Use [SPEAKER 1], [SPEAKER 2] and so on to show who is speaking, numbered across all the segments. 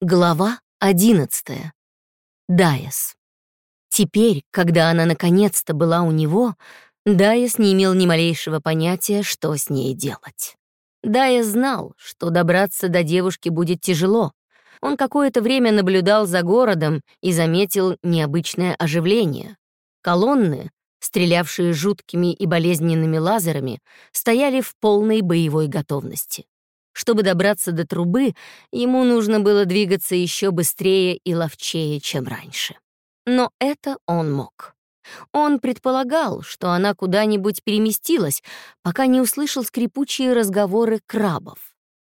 [SPEAKER 1] Глава 11. Дайес. Теперь, когда она наконец-то была у него, Дайес не имел ни малейшего понятия, что с ней делать. Дайес знал, что добраться до девушки будет тяжело. Он какое-то время наблюдал за городом и заметил необычное оживление. Колонны, стрелявшие жуткими и болезненными лазерами, стояли в полной боевой готовности. Чтобы добраться до трубы, ему нужно было двигаться еще быстрее и ловчее, чем раньше. Но это он мог. Он предполагал, что она куда-нибудь переместилась, пока не услышал скрипучие разговоры крабов.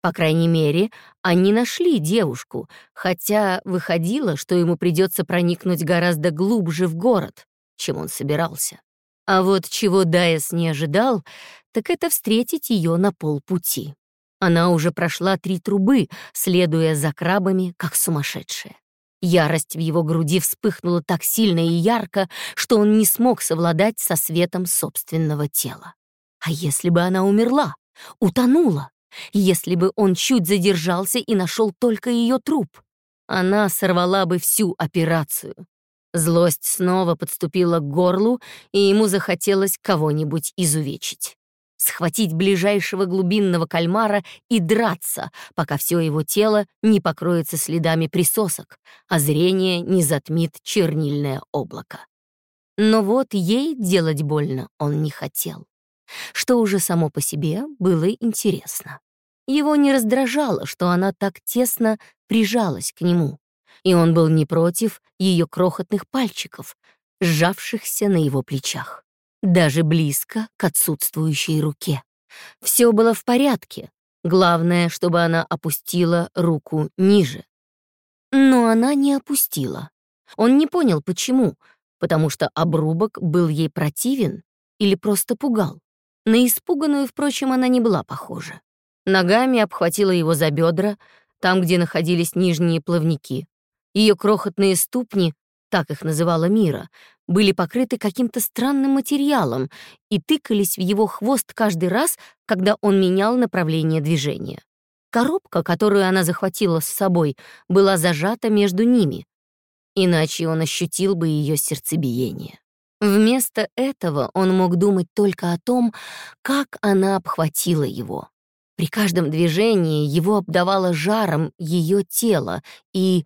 [SPEAKER 1] По крайней мере, они нашли девушку, хотя выходило, что ему придется проникнуть гораздо глубже в город, чем он собирался. А вот чего Дайес не ожидал, так это встретить ее на полпути. Она уже прошла три трубы, следуя за крабами, как сумасшедшая. Ярость в его груди вспыхнула так сильно и ярко, что он не смог совладать со светом собственного тела. А если бы она умерла, утонула? Если бы он чуть задержался и нашел только ее труп? Она сорвала бы всю операцию. Злость снова подступила к горлу, и ему захотелось кого-нибудь изувечить схватить ближайшего глубинного кальмара и драться, пока все его тело не покроется следами присосок, а зрение не затмит чернильное облако. Но вот ей делать больно он не хотел, что уже само по себе было интересно. Его не раздражало, что она так тесно прижалась к нему, и он был не против ее крохотных пальчиков, сжавшихся на его плечах даже близко к отсутствующей руке. Все было в порядке, главное, чтобы она опустила руку ниже. Но она не опустила. Он не понял, почему, потому что обрубок был ей противен или просто пугал. На испуганную, впрочем, она не была похожа. Ногами обхватила его за бедра, там, где находились нижние плавники. Ее крохотные ступни, так их называла Мира, были покрыты каким-то странным материалом и тыкались в его хвост каждый раз, когда он менял направление движения. Коробка, которую она захватила с собой, была зажата между ними, иначе он ощутил бы ее сердцебиение. Вместо этого он мог думать только о том, как она обхватила его. При каждом движении его обдавало жаром ее тело, и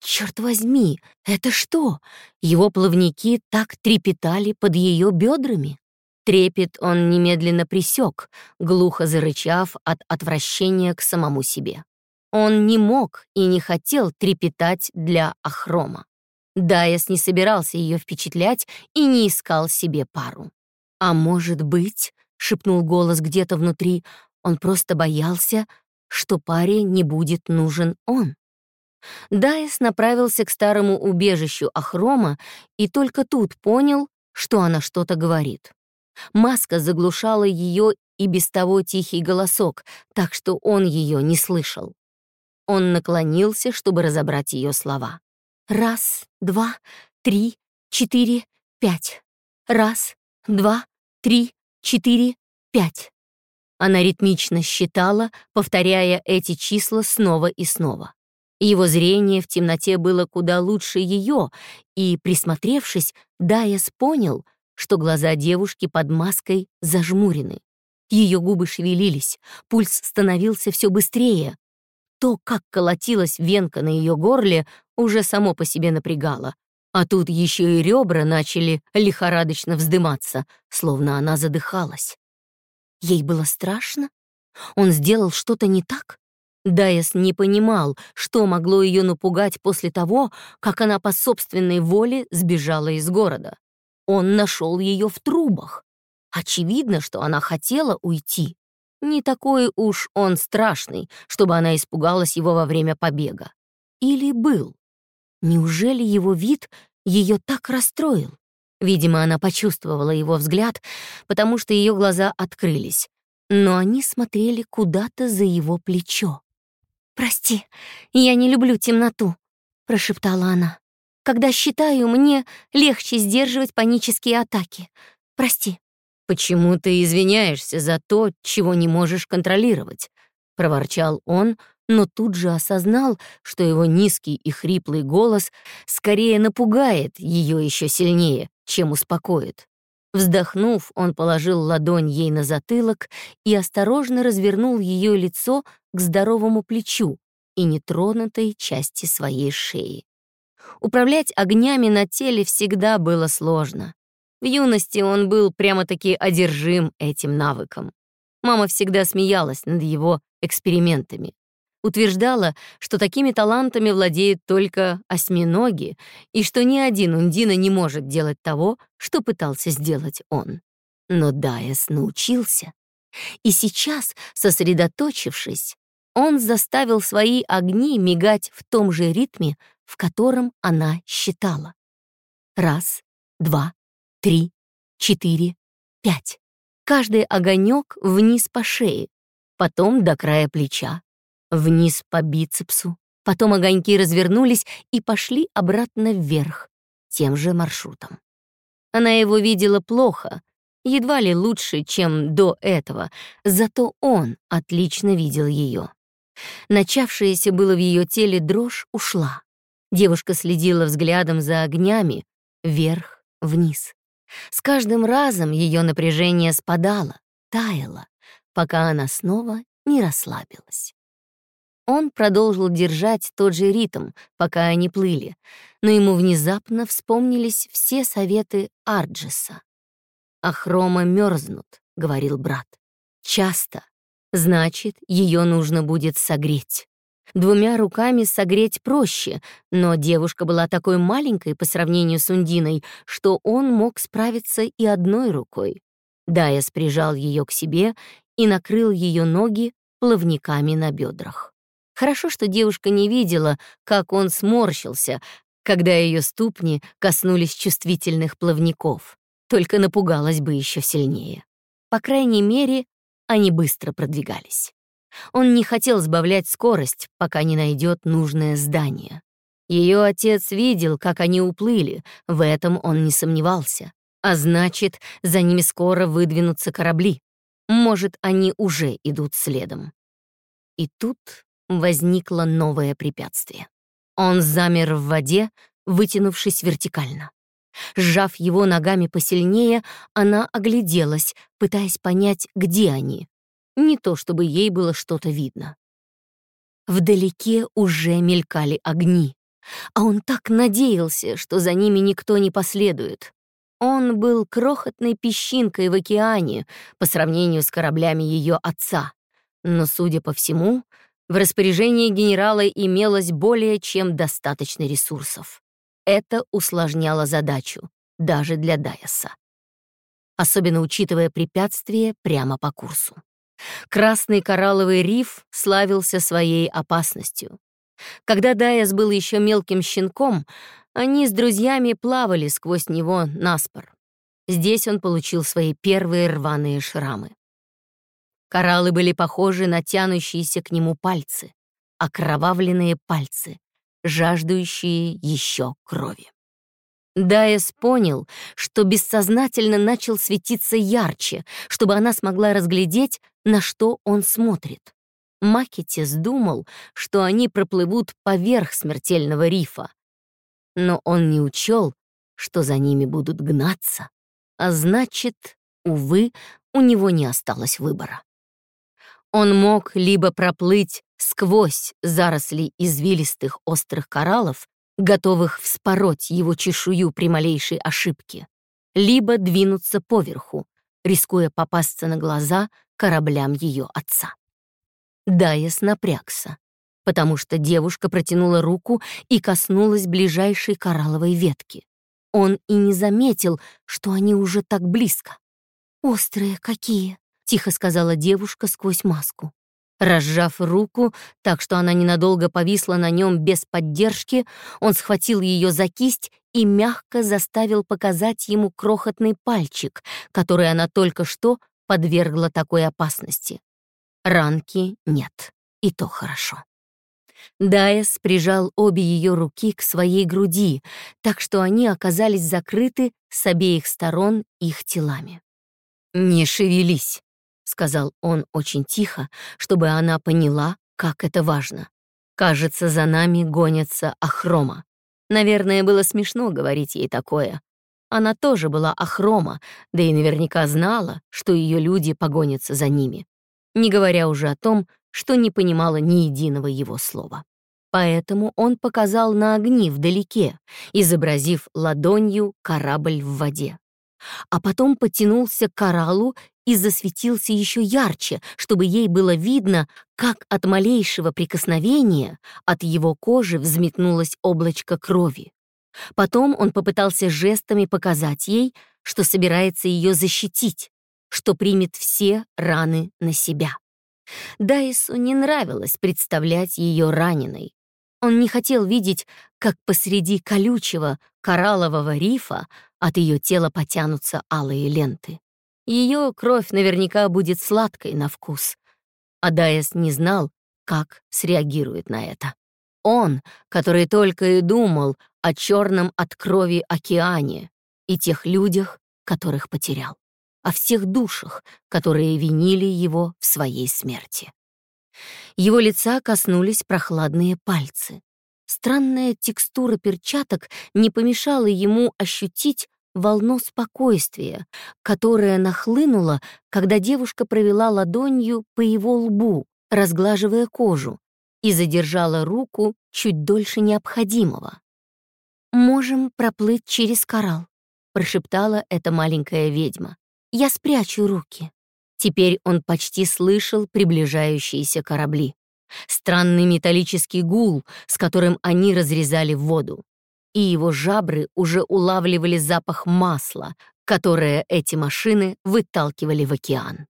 [SPEAKER 1] Черт возьми, это что? Его плавники так трепетали под ее бедрами? Трепет он немедленно присек, глухо зарычав от отвращения к самому себе. Он не мог и не хотел трепетать для Ахрома. Дайес не собирался ее впечатлять и не искал себе пару. «А может быть», — шепнул голос где-то внутри, он просто боялся, что паре не будет нужен он. Дайс направился к старому убежищу Ахрома и только тут понял, что она что-то говорит. Маска заглушала ее и без того тихий голосок, так что он ее не слышал. Он наклонился, чтобы разобрать ее слова. «Раз, два, три, четыре, пять. Раз, два, три, четыре, пять». Она ритмично считала, повторяя эти числа снова и снова. Его зрение в темноте было куда лучше ее, и, присмотревшись, Дайес понял, что глаза девушки под маской зажмурены. Ее губы шевелились, пульс становился все быстрее. То, как колотилась венка на ее горле, уже само по себе напрягало. А тут еще и ребра начали лихорадочно вздыматься, словно она задыхалась. Ей было страшно? Он сделал что-то не так? Дайес не понимал, что могло ее напугать после того, как она по собственной воле сбежала из города. Он нашел ее в трубах. Очевидно, что она хотела уйти. Не такой уж он страшный, чтобы она испугалась его во время побега. Или был? Неужели его вид ее так расстроил? Видимо, она почувствовала его взгляд, потому что ее глаза открылись, но они смотрели куда-то за его плечо. «Прости, я не люблю темноту», — прошептала она. «Когда считаю, мне легче сдерживать панические атаки. Прости».
[SPEAKER 2] «Почему ты извиняешься за то, чего не можешь контролировать?» — проворчал он,
[SPEAKER 1] но тут же осознал, что его низкий и хриплый голос скорее напугает ее еще сильнее, чем успокоит. Вздохнув, он положил ладонь ей на затылок и осторожно развернул ее лицо к здоровому плечу и нетронутой части своей шеи. Управлять огнями на теле всегда было сложно. В юности он был прямо-таки одержим этим навыком. Мама всегда смеялась над его экспериментами. Утверждала, что такими талантами владеют только осьминоги и что ни один Ундина не может делать того, что пытался сделать он. Но Дайес научился. И сейчас, сосредоточившись, он заставил свои огни мигать в том же ритме, в котором она считала. Раз, два, три, четыре, пять. Каждый огонек вниз по шее, потом до края плеча, вниз по бицепсу, потом огоньки развернулись и пошли обратно вверх, тем же маршрутом. Она его видела плохо, едва ли лучше, чем до этого, зато он отлично видел ее. Начавшаяся было в ее теле дрожь ушла. Девушка следила взглядом за огнями, вверх-вниз. С каждым разом ее напряжение спадало, таяло, пока она снова не расслабилась. Он продолжил держать тот же ритм, пока они плыли, но ему внезапно вспомнились все советы Арджиса. «Ахрома мерзнут», — говорил брат. «Часто. Значит, ее нужно будет согреть». Двумя руками согреть проще, но девушка была такой маленькой по сравнению с Ундиной, что он мог справиться и одной рукой. Дайас прижал ее к себе и накрыл ее ноги плавниками на бедрах. Хорошо, что девушка не видела, как он сморщился, когда ее ступни коснулись чувствительных плавников, только напугалась бы еще сильнее. По крайней мере, они быстро продвигались. Он не хотел сбавлять скорость, пока не найдет нужное здание. Ее отец видел, как они уплыли, в этом он не сомневался. А значит, за ними скоро выдвинутся корабли. Может, они уже идут следом. И тут возникло новое препятствие. Он замер в воде, вытянувшись вертикально. Сжав его ногами посильнее, она огляделась, пытаясь понять, где они. Не то чтобы ей было что-то видно. Вдалеке уже мелькали огни, а он так надеялся, что за ними никто не последует. Он был крохотной песчинкой в океане по сравнению с кораблями ее отца, но, судя по всему, в распоряжении генерала имелось более чем достаточно ресурсов. Это усложняло задачу, даже для Дайаса. Особенно учитывая препятствие прямо по курсу. Красный коралловый риф славился своей опасностью. Когда Дайас был еще мелким щенком, они с друзьями плавали сквозь него наспор. Здесь он получил свои первые рваные шрамы. Кораллы были похожи на тянущиеся к нему пальцы, окровавленные пальцы, жаждущие еще крови. Дайес понял, что бессознательно начал светиться ярче, чтобы она смогла разглядеть, на что он смотрит. Макетис думал, что они проплывут поверх смертельного рифа. Но он не учел, что за ними будут гнаться. А значит, увы, у него не осталось выбора. Он мог либо проплыть сквозь заросли извилистых острых кораллов, готовых вспороть его чешую при малейшей ошибке, либо двинуться поверху, рискуя попасться на глаза кораблям ее отца. Дайес напрягся, потому что девушка протянула руку и коснулась ближайшей коралловой ветки. Он и не заметил, что они уже так близко. «Острые какие!» — тихо сказала девушка сквозь маску. Разжав руку, так что она ненадолго повисла на нем без поддержки, он схватил ее за кисть и мягко заставил показать ему крохотный пальчик, который она только что подвергла такой опасности. Ранки нет, и то хорошо. Дайес прижал обе ее руки к своей груди, так что они оказались закрыты с обеих сторон их телами. «Не шевелись», — сказал он очень тихо, чтобы она поняла, как это важно. Кажется, за нами гонятся Ахрома. Наверное, было смешно говорить ей такое. Она тоже была Ахрома, да и наверняка знала, что ее люди погонятся за ними. Не говоря уже о том, что не понимала ни единого его слова. Поэтому он показал на огни вдалеке, изобразив ладонью корабль в воде. А потом потянулся к кораллу и засветился еще ярче, чтобы ей было видно, как от малейшего прикосновения от его кожи взметнулось облачко крови. Потом он попытался жестами показать ей, что собирается ее защитить, что примет все раны на себя. Дайсу не нравилось представлять ее раненой. Он не хотел видеть, как посреди колючего кораллового рифа от ее тела потянутся алые ленты. Ее кровь наверняка будет сладкой на вкус. А Дайс не знал, как среагирует на это. Он, который только и думал о черном от крови океане и тех людях, которых потерял, о всех душах, которые винили его в своей смерти. Его лица коснулись прохладные пальцы. Странная текстура перчаток не помешала ему ощутить волну спокойствия, которая нахлынула, когда девушка провела ладонью по его лбу, разглаживая кожу, и задержала руку чуть дольше необходимого. «Можем проплыть через коралл», — прошептала эта маленькая ведьма. «Я спрячу руки». Теперь он почти слышал приближающиеся корабли. Странный металлический гул, с которым они разрезали воду. И его жабры уже улавливали запах масла, которое эти машины выталкивали в океан.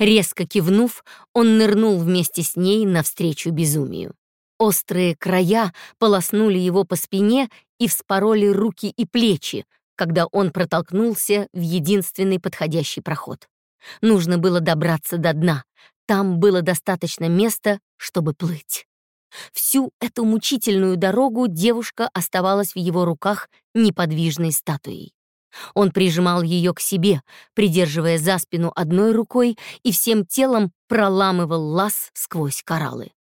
[SPEAKER 1] Резко кивнув, он нырнул вместе с ней навстречу безумию. Острые края полоснули его по спине и вспороли руки и плечи, когда он протолкнулся в единственный подходящий проход. Нужно было добраться до дна. Там было достаточно места, чтобы плыть. Всю эту мучительную дорогу девушка оставалась в его руках неподвижной статуей. Он прижимал ее к себе, придерживая за спину одной рукой и всем телом проламывал лаз сквозь кораллы.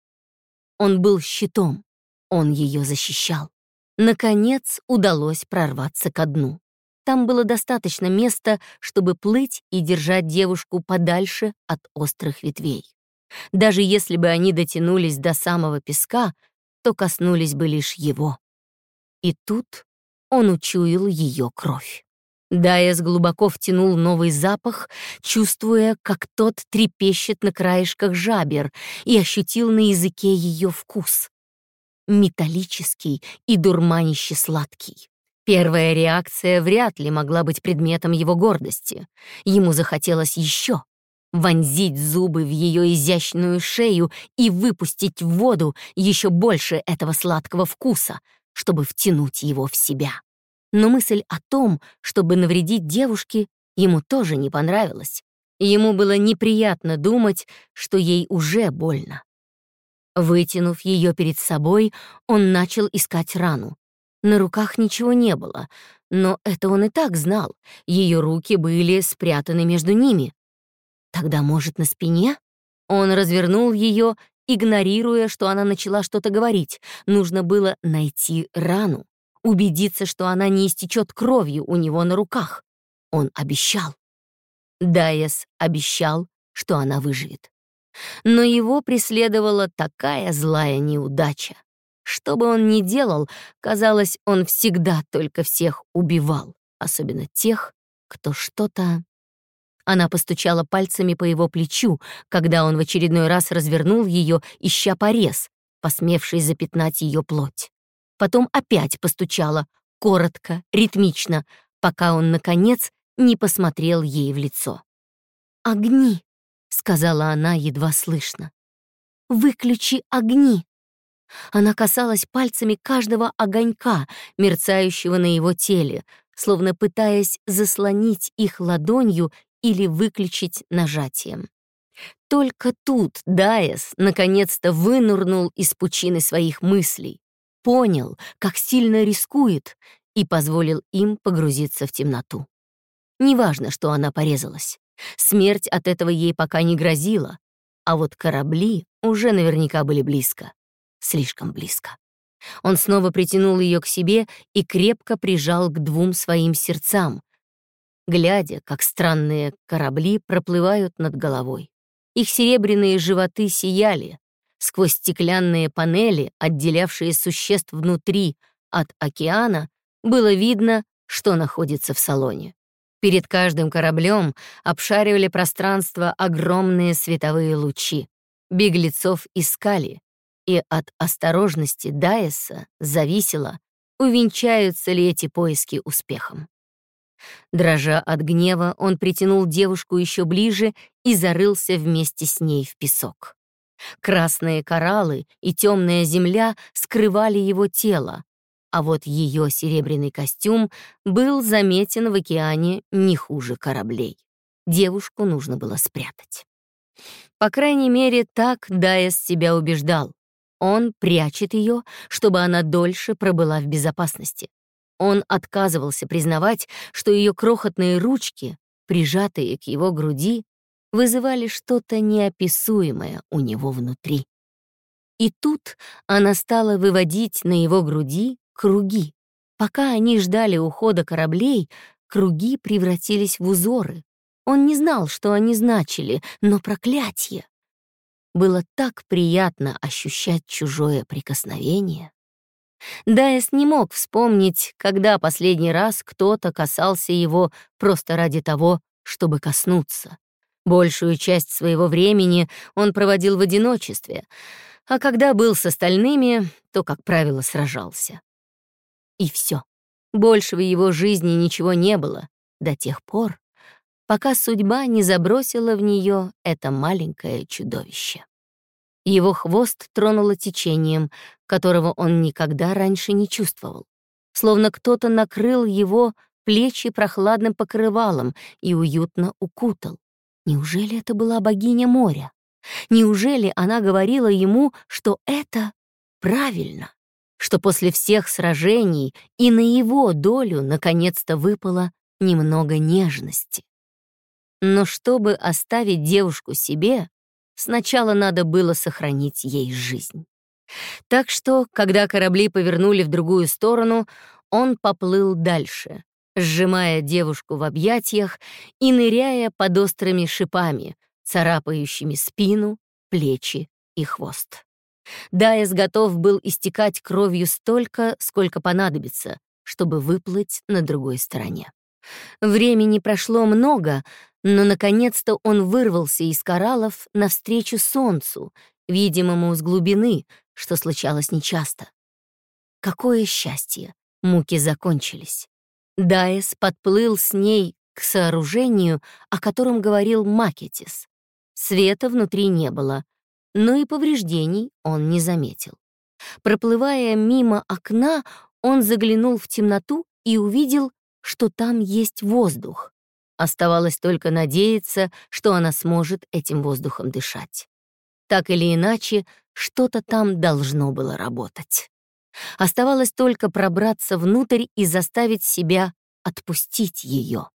[SPEAKER 1] Он был щитом, он ее защищал. Наконец удалось прорваться ко дну. Там было достаточно места, чтобы плыть и держать девушку подальше от острых ветвей. Даже если бы они дотянулись до самого песка, то коснулись бы лишь его. И тут он учуял ее кровь. Дайес глубоко втянул новый запах, чувствуя, как тот трепещет на краешках жабер, и ощутил на языке ее вкус. Металлический и дурманище сладкий. Первая реакция вряд ли могла быть предметом его гордости. Ему захотелось еще. Вонзить зубы в ее изящную шею и выпустить в воду еще больше этого сладкого вкуса, чтобы втянуть его в себя. Но мысль о том, чтобы навредить девушке, ему тоже не понравилась. Ему было неприятно думать, что ей уже больно. Вытянув ее перед собой, он начал искать рану. На руках ничего не было, но это он и так знал. Ее руки были спрятаны между ними. Тогда, может, на спине? Он развернул ее, игнорируя, что она начала что-то говорить. Нужно было найти рану, убедиться, что она не истечет кровью у него на руках. Он обещал. Дайес обещал, что она выживет. Но его преследовала такая злая неудача. Что бы он ни делал, казалось, он всегда только всех убивал, особенно тех, кто что-то... Она постучала пальцами по его плечу, когда он в очередной раз развернул ее, ища порез, посмевший запятнать ее плоть. Потом опять постучала, коротко, ритмично, пока он, наконец, не посмотрел ей в лицо. «Огни!» — сказала она едва слышно. «Выключи огни!» Она касалась пальцами каждого огонька, мерцающего на его теле, словно пытаясь заслонить их ладонью или выключить нажатием. Только тут Дайес наконец-то вынурнул из пучины своих мыслей, понял, как сильно рискует, и позволил им погрузиться в темноту. Неважно, что она порезалась. Смерть от этого ей пока не грозила, а вот корабли уже наверняка были близко, слишком близко. Он снова притянул ее к себе и крепко прижал к двум своим сердцам, глядя, как странные корабли проплывают над головой. Их серебряные животы сияли, сквозь стеклянные панели, отделявшие существ внутри от океана, было видно, что находится в салоне. Перед каждым кораблем обшаривали пространство огромные световые лучи. Беглецов искали, и от осторожности Дайеса зависело, увенчаются ли эти поиски успехом. Дрожа от гнева, он притянул девушку еще ближе и зарылся вместе с ней в песок. Красные кораллы и темная земля скрывали его тело, а вот ее серебряный костюм был заметен в океане не хуже кораблей. Девушку нужно было спрятать. По крайней мере, так Дайес себя убеждал. Он прячет ее, чтобы она дольше пробыла в безопасности. Он отказывался признавать, что ее крохотные ручки, прижатые к его груди, вызывали что-то неописуемое у него внутри. И тут она стала выводить на его груди круги. Пока они ждали ухода кораблей, круги превратились в узоры. Он не знал, что они значили, но проклятие. Было так приятно ощущать чужое прикосновение. Дайс не мог вспомнить, когда последний раз кто-то касался его просто ради того, чтобы коснуться. Большую часть своего времени он проводил в одиночестве, а когда был с остальными, то, как правило, сражался. И все. Больше в его жизни ничего не было до тех пор, пока судьба не забросила в нее это маленькое чудовище. Его хвост тронуло течением, которого он никогда раньше не чувствовал. Словно кто-то накрыл его плечи прохладным покрывалом и уютно укутал. Неужели это была богиня моря? Неужели она говорила ему, что это правильно? Что после всех сражений и на его долю наконец-то выпало немного нежности? Но чтобы оставить девушку себе, сначала надо было сохранить ей жизнь. Так что, когда корабли повернули в другую сторону, он поплыл дальше, сжимая девушку в объятиях и ныряя под острыми шипами, царапающими спину, плечи и хвост. Дайс готов был истекать кровью столько, сколько понадобится, чтобы выплыть на другой стороне. Времени прошло много, но наконец-то он вырвался из кораллов навстречу солнцу, видимому с глубины, что случалось нечасто. Какое счастье! Муки закончились. Дайс подплыл с ней к сооружению, о котором говорил Макетис. Света внутри не было, но и повреждений он не заметил. Проплывая мимо окна, он заглянул в темноту и увидел, что там есть воздух. Оставалось только надеяться, что она сможет этим воздухом дышать. Так или иначе, что-то там должно было работать. Оставалось только пробраться внутрь и заставить себя отпустить ее.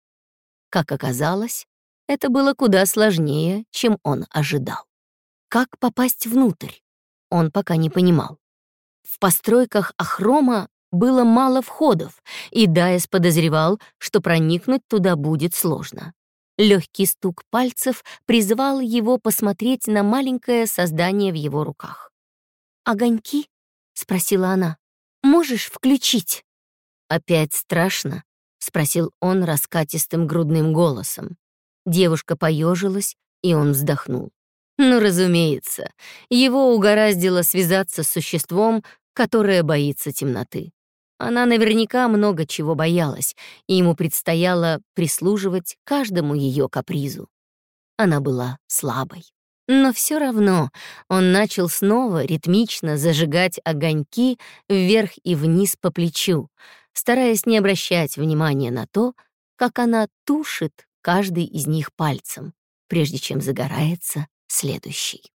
[SPEAKER 1] Как оказалось, это было куда сложнее, чем он ожидал. Как попасть внутрь? Он пока не понимал. В постройках Ахрома было мало входов, и Дайс подозревал, что проникнуть туда будет сложно. Легкий стук пальцев призывал его посмотреть на маленькое создание в его руках. «Огоньки?» — спросила она. «Можешь включить?» «Опять страшно?» — спросил он раскатистым грудным голосом. Девушка поежилась, и он вздохнул. Ну, разумеется, его угораздило связаться с существом, которое боится темноты. Она наверняка много чего боялась, и ему предстояло прислуживать каждому ее капризу. Она была слабой. Но все равно он начал снова ритмично зажигать огоньки вверх и вниз по плечу, стараясь не обращать внимания на то, как она тушит каждый из них пальцем, прежде чем загорается следующий.